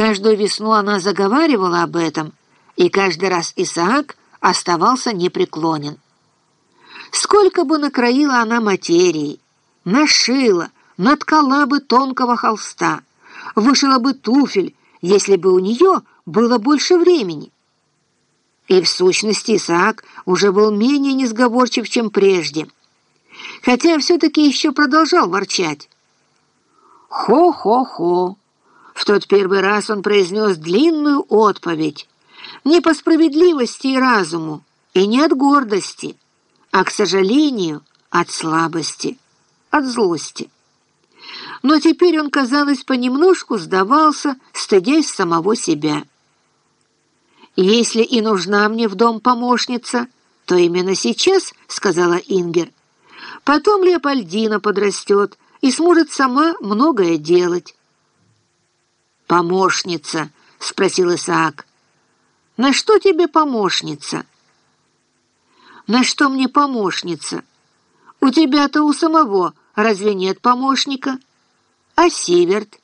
Каждую весну она заговаривала об этом, и каждый раз Исаак оставался непреклонен. Сколько бы накроила она материи, нашила, наткала бы тонкого холста, вышила бы туфель, если бы у нее было больше времени. И в сущности Исаак уже был менее несговорчив, чем прежде, хотя все-таки еще продолжал ворчать. «Хо-хо-хо!» В тот первый раз он произнес длинную отповедь, не по справедливости и разуму, и не от гордости, а, к сожалению, от слабости, от злости. Но теперь он, казалось, понемножку сдавался, стыдясь самого себя. «Если и нужна мне в дом помощница, то именно сейчас», — сказала Ингер. «Потом Леопольдина подрастет и сможет сама многое делать». «Помощница?» — спросил Исаак. «На что тебе помощница?» «На что мне помощница? У тебя-то у самого разве нет помощника? А Сиверт?»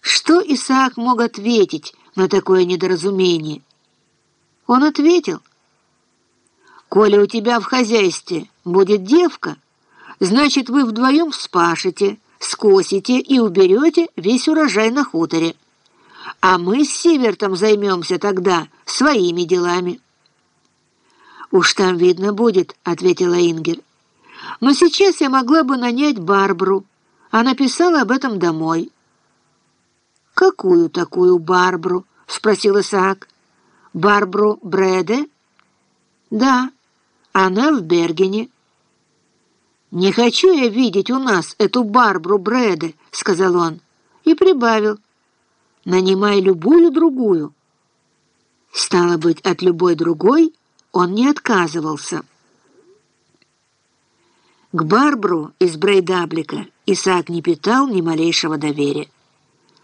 Что Исаак мог ответить на такое недоразумение? Он ответил, «Коли у тебя в хозяйстве будет девка, значит, вы вдвоем вспашете» скосите и уберете весь урожай на хуторе. А мы с Сивертом займемся тогда своими делами». «Уж там видно будет», — ответила Ингер. «Но сейчас я могла бы нанять Барбру. Она писала об этом домой». «Какую такую Барбру?» — спросил Исаак. «Барбру Бреде?» «Да, она в Бергене». «Не хочу я видеть у нас эту Барбру Бреде», — сказал он, и прибавил. «Нанимай любую другую». Стало быть, от любой другой он не отказывался. К Барбру из Брейдаблика Исаак не питал ни малейшего доверия.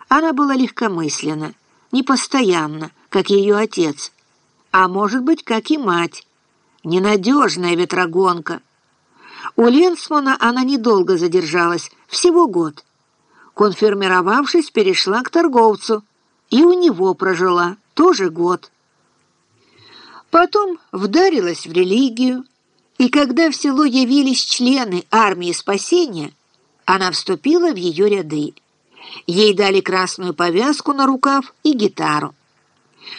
Она была легкомысленна, непостоянна, как ее отец, а может быть, как и мать, ненадежная ветрогонка — у Ленсмана она недолго задержалась, всего год. Конфирмировавшись, перешла к торговцу, и у него прожила тоже год. Потом вдарилась в религию, и когда в село явились члены армии спасения, она вступила в ее ряды. Ей дали красную повязку на рукав и гитару.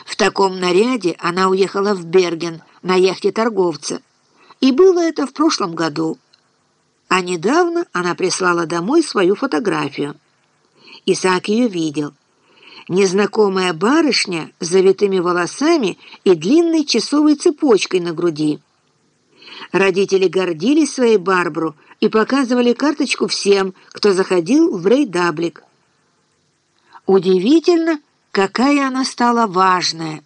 В таком наряде она уехала в Берген на яхте торговца, и было это в прошлом году. А недавно она прислала домой свою фотографию. Исаак ее видел. Незнакомая барышня с завитыми волосами и длинной часовой цепочкой на груди. Родители гордились своей Барбару и показывали карточку всем, кто заходил в Брейдаблик. Удивительно, какая она стала важная.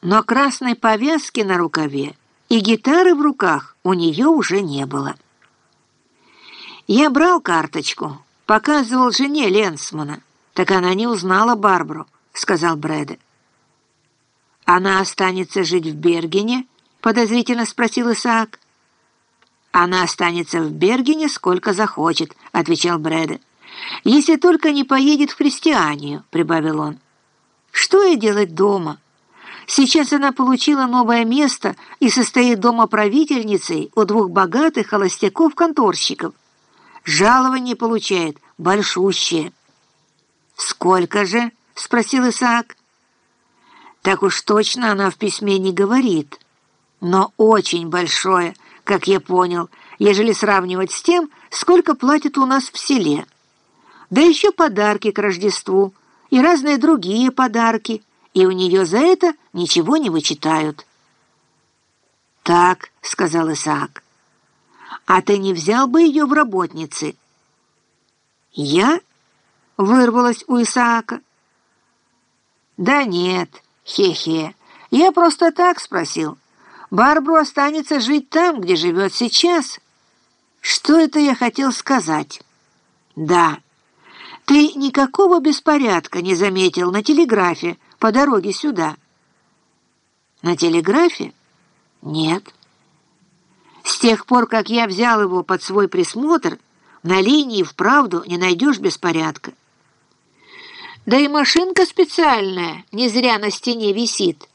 Но красной повязки на рукаве и гитары в руках у нее уже не было. Я брал карточку, показывал жене Ленсмана, так она не узнала Барбару, сказал Брэда. «Она останется жить в Бергене?» — подозрительно спросил Исаак. «Она останется в Бергене сколько захочет», — отвечал Брэда. «Если только не поедет в христианию», — прибавил он. «Что ей делать дома?» Сейчас она получила новое место и состоит дома правительницей у двух богатых холостяков-конторщиков. Жалование получает большущее. «Сколько же?» — спросил Исаак. «Так уж точно она в письме не говорит, но очень большое, как я понял, ежели сравнивать с тем, сколько платят у нас в селе. Да еще подарки к Рождеству и разные другие подарки, и у нее за это ничего не вычитают». «Так», — сказал Исаак, — а ты не взял бы ее в работницы?» «Я?» — вырвалась у Исаака. «Да нет, хе-хе, я просто так спросил. Барбру останется жить там, где живет сейчас». «Что это я хотел сказать?» «Да, ты никакого беспорядка не заметил на телеграфе по дороге сюда». «На телеграфе?» «Нет». С тех пор, как я взял его под свой присмотр, на линии вправду не найдешь беспорядка. Да и машинка специальная не зря на стене висит.